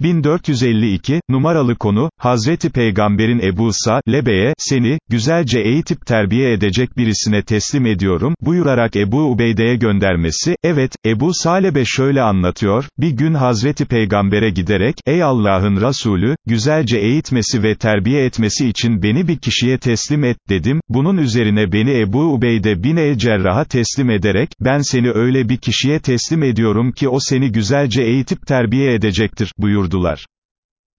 1452, numaralı konu, Hazreti Peygamberin Ebu Sa-Lebe'ye, seni, güzelce eğitip terbiye edecek birisine teslim ediyorum, buyurarak Ebu Ubeyde'ye göndermesi, evet, Ebu Salebe şöyle anlatıyor, bir gün Hazreti Peygamber'e giderek, ey Allah'ın Resulü, güzelce eğitmesi ve terbiye etmesi için beni bir kişiye teslim et, dedim, bunun üzerine beni Ebu Ubeyde bin el-Cerrah'a teslim ederek, ben seni öyle bir kişiye teslim ediyorum ki o seni güzelce eğitip terbiye edecektir, buyurdular.